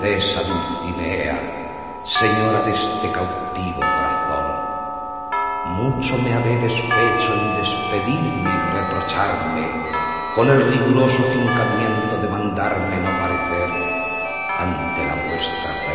princesa Dulcinea, señora de este cautivo corazón. Mucho me habéis fecho en despedirme y reprocharme, con el riguroso fincamiento de mandarme no parecer ante la vuestra